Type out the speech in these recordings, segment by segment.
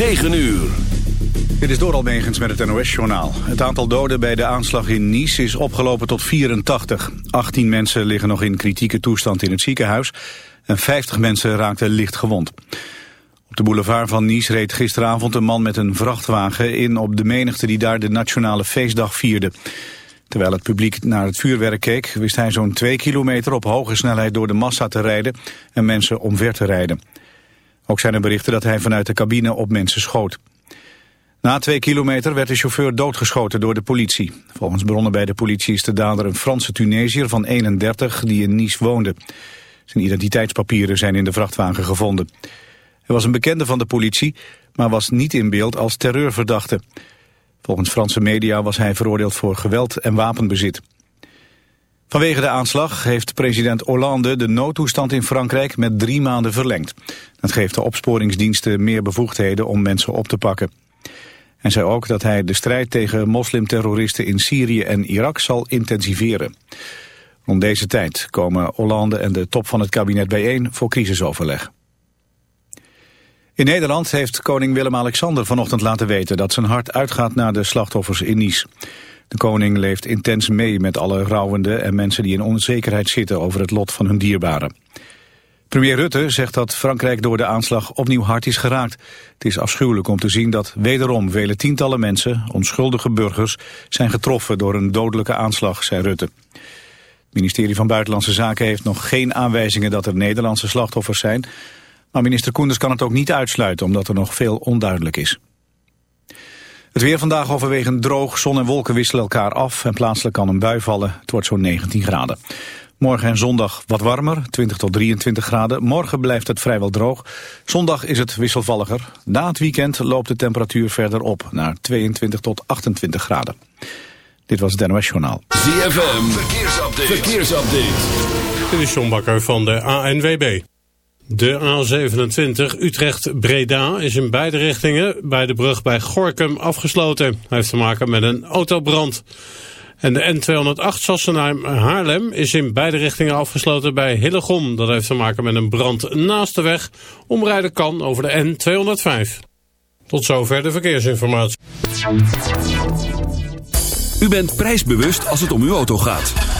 9 uur. Dit is door Almegens met het NOS-journaal. Het aantal doden bij de aanslag in Nice is opgelopen tot 84. 18 mensen liggen nog in kritieke toestand in het ziekenhuis... en 50 mensen raakten licht gewond. Op de boulevard van Nice reed gisteravond een man met een vrachtwagen... in op de menigte die daar de nationale feestdag vierde. Terwijl het publiek naar het vuurwerk keek... wist hij zo'n 2 kilometer op hoge snelheid door de massa te rijden... en mensen omver te rijden. Ook zijn er berichten dat hij vanuit de cabine op mensen schoot. Na twee kilometer werd de chauffeur doodgeschoten door de politie. Volgens bronnen bij de politie is de dader een Franse Tunesiër van 31 die in Nice woonde. Zijn identiteitspapieren zijn in de vrachtwagen gevonden. Hij was een bekende van de politie, maar was niet in beeld als terreurverdachte. Volgens Franse media was hij veroordeeld voor geweld en wapenbezit. Vanwege de aanslag heeft president Hollande de noodtoestand in Frankrijk met drie maanden verlengd. Dat geeft de opsporingsdiensten meer bevoegdheden om mensen op te pakken. En zei ook dat hij de strijd tegen moslimterroristen in Syrië en Irak zal intensiveren. Rond deze tijd komen Hollande en de top van het kabinet bijeen voor crisisoverleg. In Nederland heeft koning Willem-Alexander vanochtend laten weten dat zijn hart uitgaat naar de slachtoffers in Nice. De koning leeft intens mee met alle rouwenden en mensen die in onzekerheid zitten over het lot van hun dierbaren. Premier Rutte zegt dat Frankrijk door de aanslag opnieuw hard is geraakt. Het is afschuwelijk om te zien dat wederom vele tientallen mensen, onschuldige burgers, zijn getroffen door een dodelijke aanslag, zei Rutte. Het ministerie van Buitenlandse Zaken heeft nog geen aanwijzingen dat er Nederlandse slachtoffers zijn. Maar minister Koenders kan het ook niet uitsluiten omdat er nog veel onduidelijk is. Het weer vandaag overwegend droog, zon en wolken wisselen elkaar af en plaatselijk kan een bui vallen. Het wordt zo'n 19 graden. Morgen en zondag wat warmer, 20 tot 23 graden. Morgen blijft het vrijwel droog. Zondag is het wisselvalliger. Na het weekend loopt de temperatuur verder op naar 22 tot 28 graden. Dit was het NOS Journaal. ZFM, verkeersupdate. verkeersupdate. Dit is John Bakker van de ANWB. De A27 Utrecht-Breda is in beide richtingen bij de brug bij Gorkum afgesloten. Hij heeft te maken met een autobrand. En de N208 Sassenheim-Haarlem is in beide richtingen afgesloten bij Hillegom. Dat heeft te maken met een brand naast de weg. Omrijden kan over de N205. Tot zover de verkeersinformatie. U bent prijsbewust als het om uw auto gaat.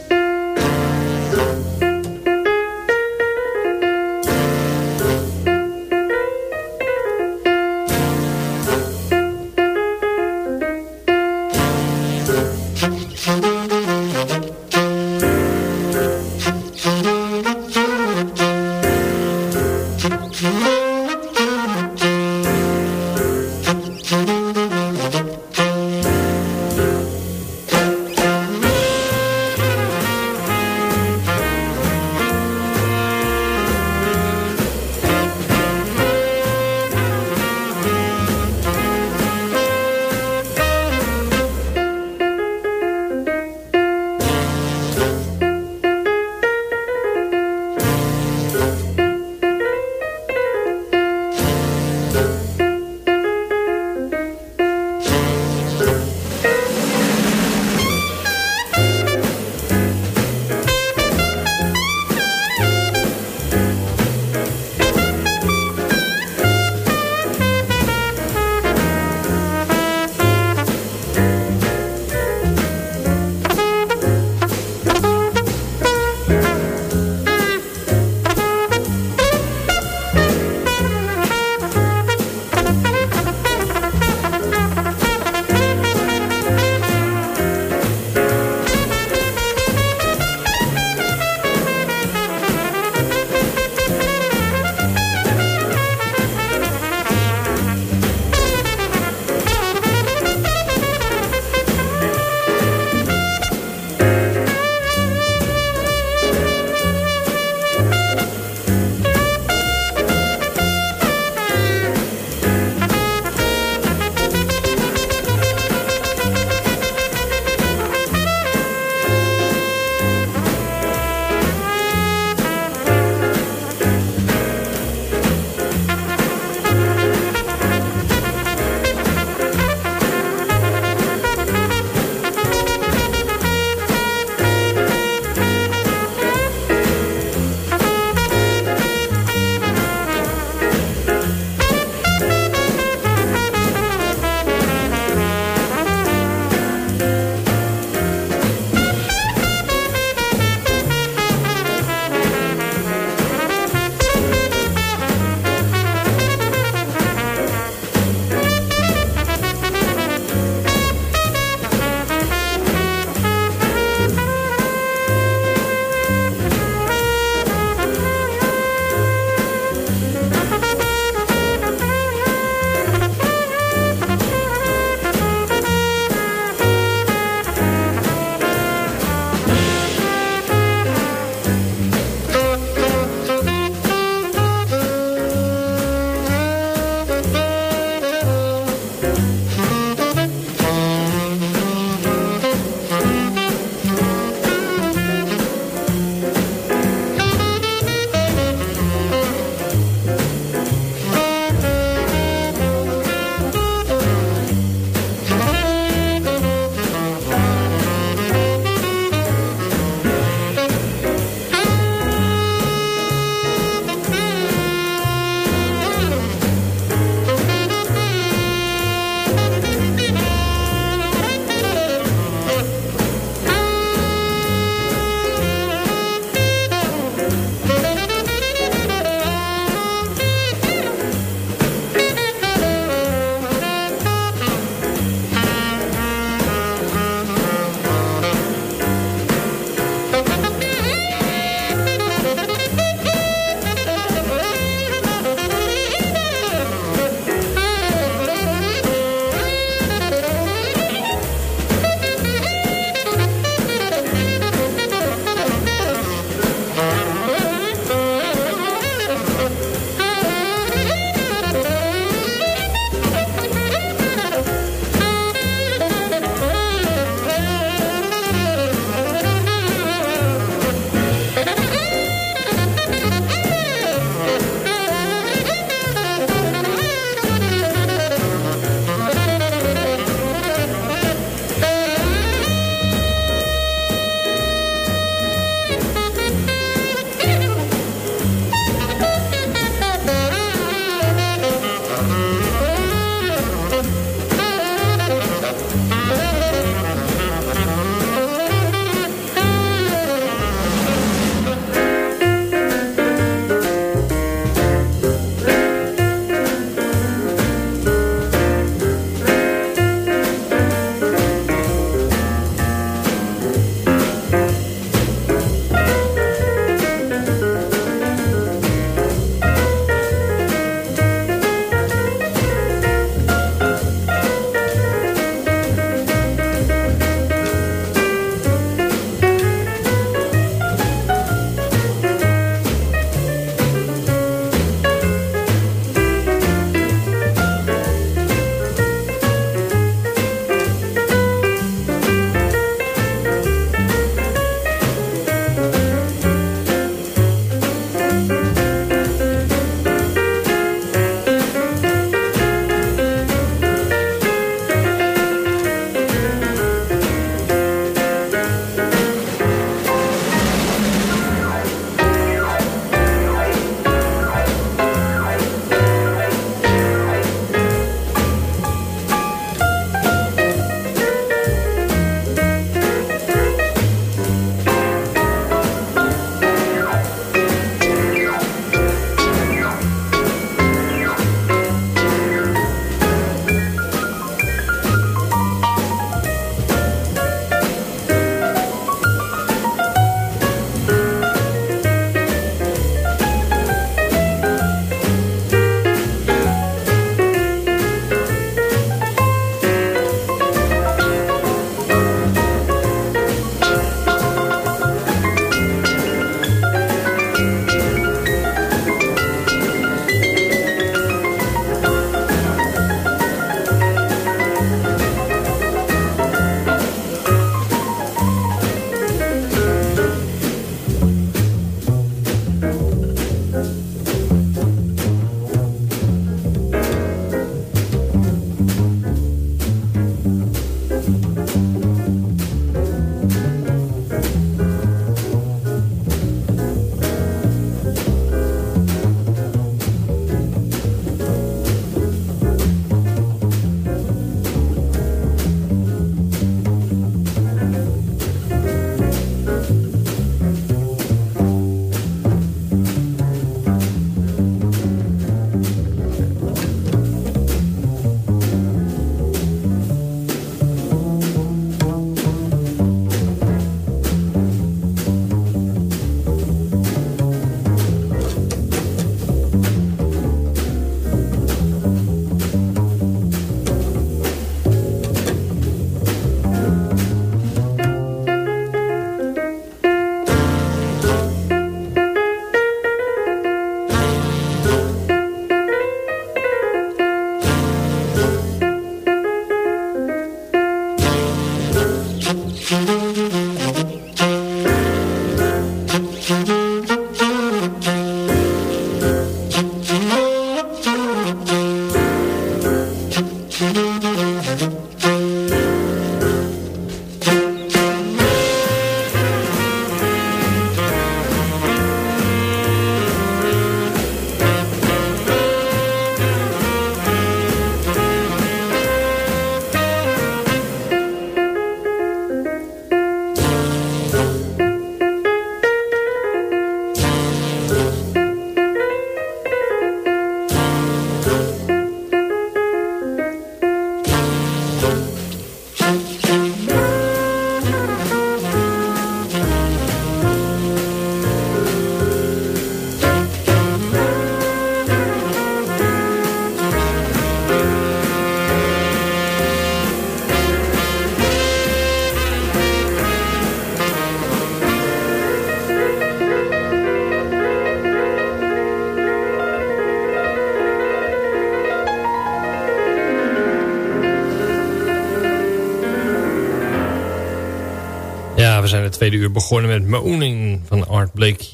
We zijn het tweede uur begonnen met Moaning van Art Blakey.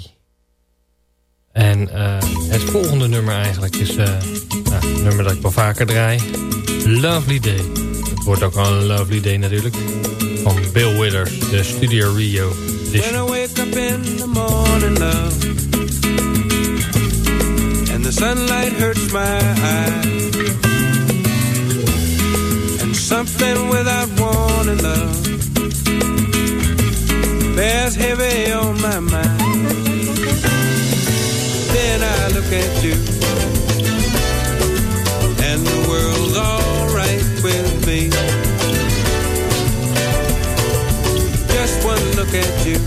En uh, het volgende nummer eigenlijk is uh, nou, een nummer dat ik wel vaker draai. Lovely Day. Het wordt ook wel een Lovely Day natuurlijk. Van Bill Withers, de Studio Rio. When I wake up in the morning, love. And the sunlight hurts my eyes. And something without warning, love. Bears heavy on my mind. Then I look at you, and the world's alright with me. Just one look at you,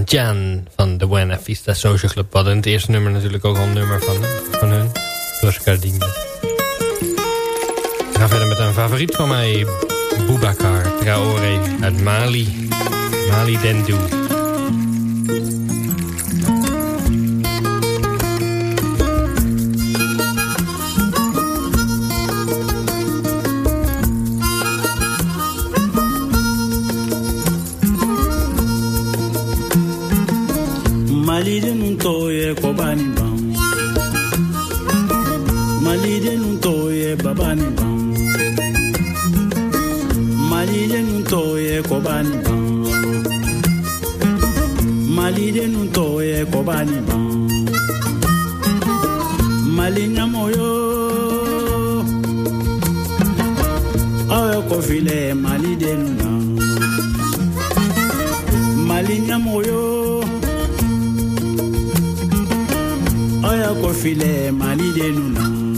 Jan van de Buena Vista Social Club. We hadden het eerste nummer natuurlijk ook al een nummer van, van hun. Los Cardini. We gaan verder met een favoriet van mij. Boubacar Traoré uit Mali. Mali Dendou. fina moyo. Oya kofile mali de nuna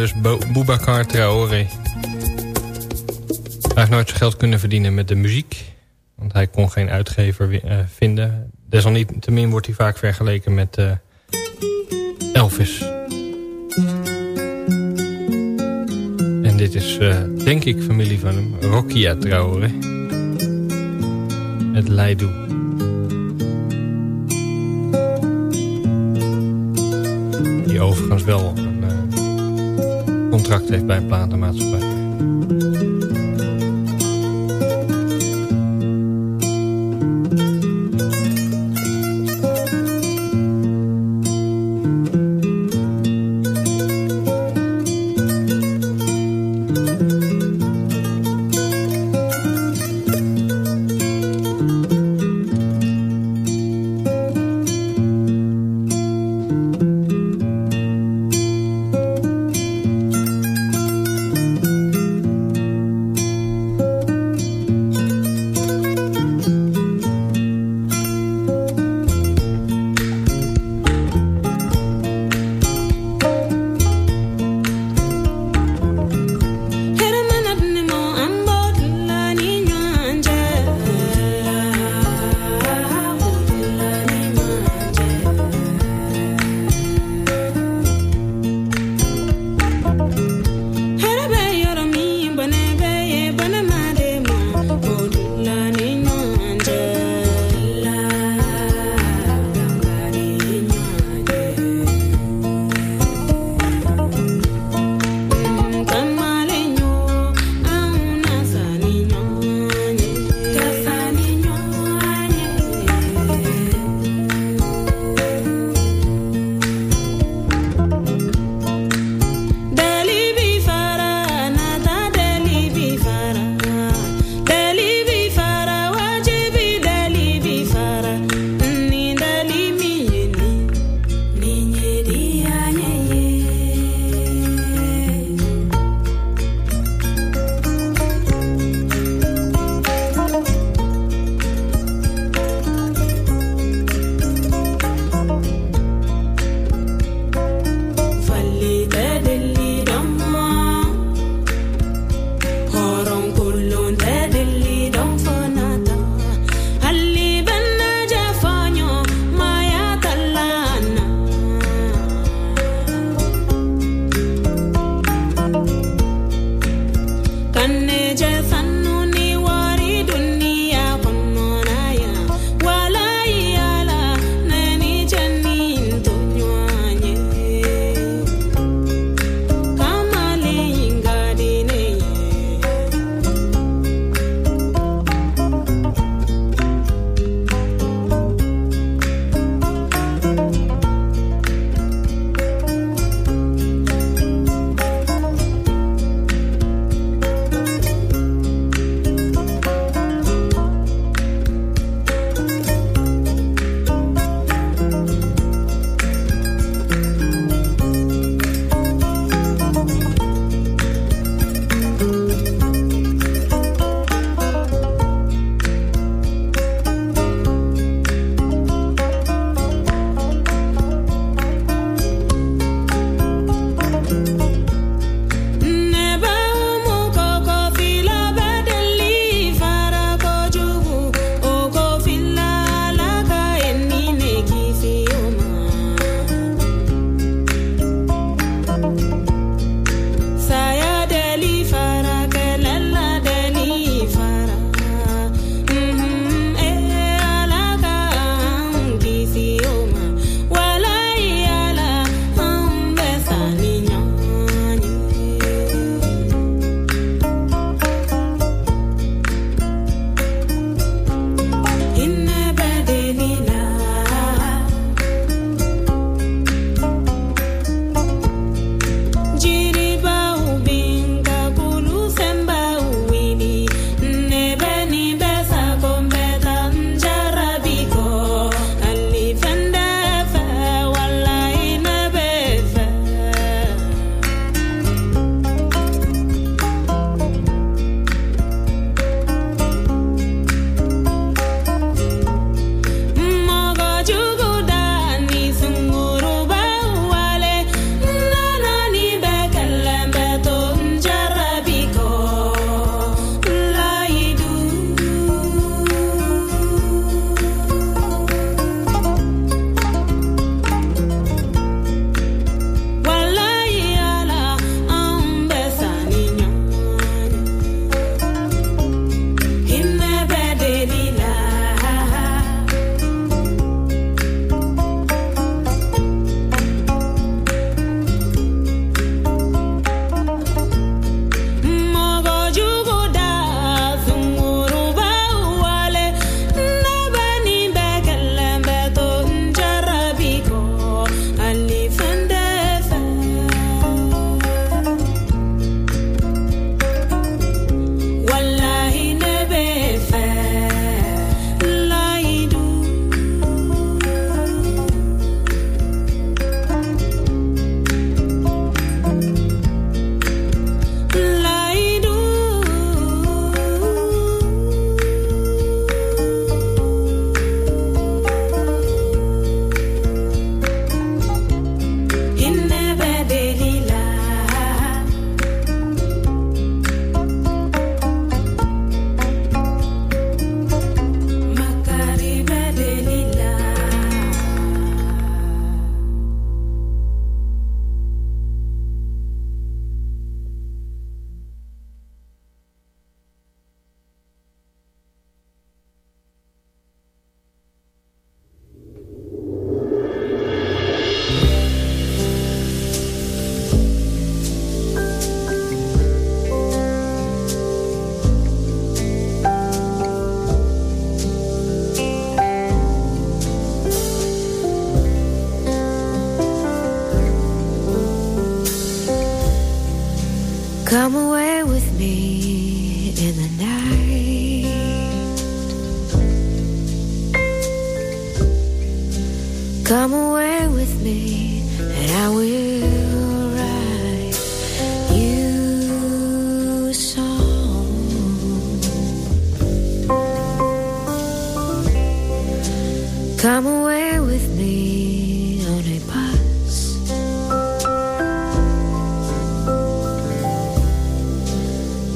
dus Bo Boubacar Traoré. Hij heeft nooit zijn geld kunnen verdienen met de muziek. Want hij kon geen uitgever uh, vinden. Desalniettemin wordt hij vaak vergeleken met uh, Elvis. En dit is, uh, denk ik, familie van hem. Rokia Traoré. Het. Die overigens wel contract heeft bij een platenmaatschappij.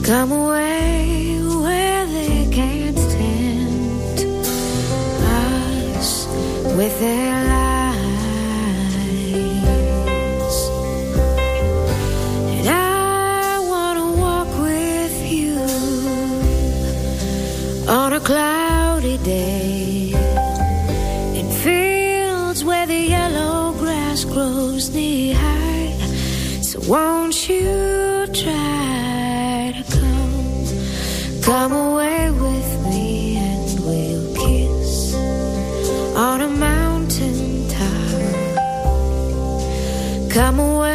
Come away where they can't tempt us. With their come away with me and we'll kiss on a mountain top. Come away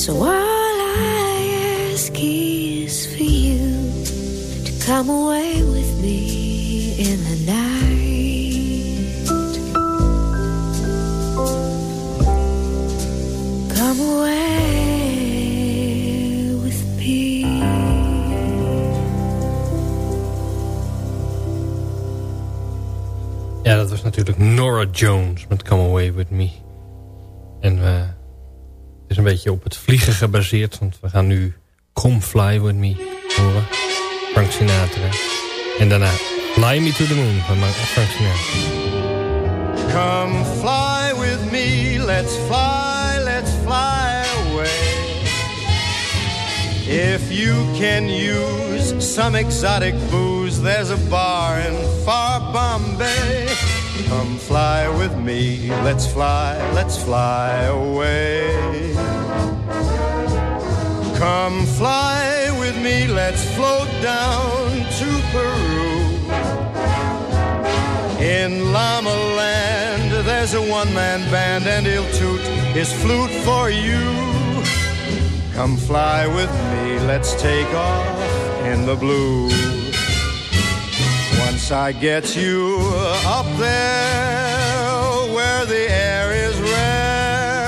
So all I ask is for you to come away with me in the night. Come away with me. Ja, dat was natuurlijk Nora Jones met Come Away With Me. En is een beetje op het vliegen gebaseerd, want we gaan nu Come Fly With Me horen. Frank Sinatra. En daarna Fly Me To The Moon van Frank Sinatra. Come fly with me, let's fly, let's fly away. If you can use some exotic booze, there's a bar in far Bombay. Come fly with me, let's fly, let's fly away. Come fly with me, let's float down to Peru. In Llama Land, there's a one-man band and he'll toot his flute for you. Come fly with me, let's take off in the blue. I get you up there where the air is rarefied,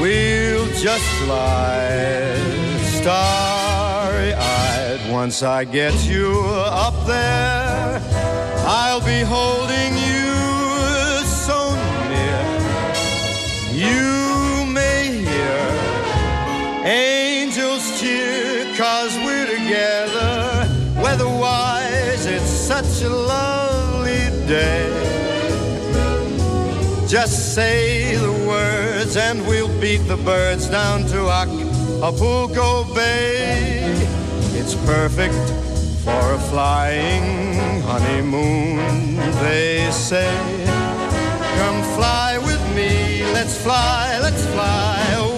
we'll just glide starry-eyed. Once I get you up there, I'll be holding you so near. You may hear angels cheer, such a lovely day. Just say the words and we'll beat the birds down to Acapulco Bay. It's perfect for a flying honeymoon, they say. Come fly with me, let's fly, let's fly away.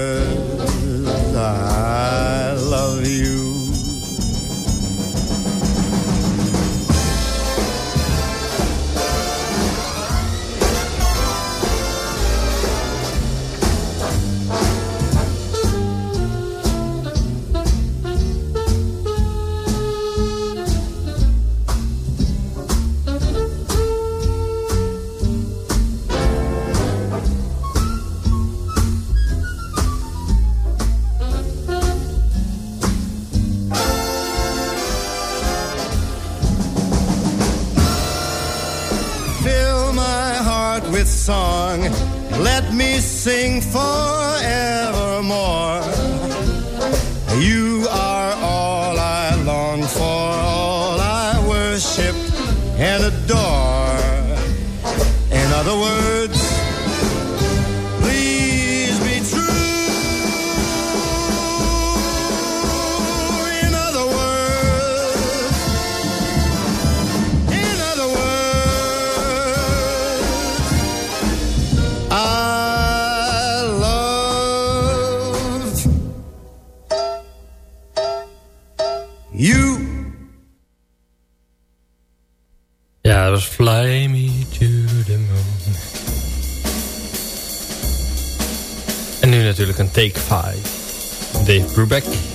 with song. Let me sing forevermore. You Take 5. Dave Brubeck.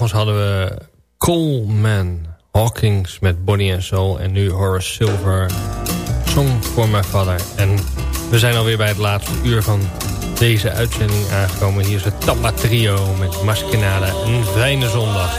Vervolgens hadden we Coleman Hawkins met Bonnie and Soul. En nu Horace Silver, Song for My Father. En we zijn alweer bij het laatste uur van deze uitzending aangekomen. Hier is het Tamba Trio met Maskenade. Een fijne zondag.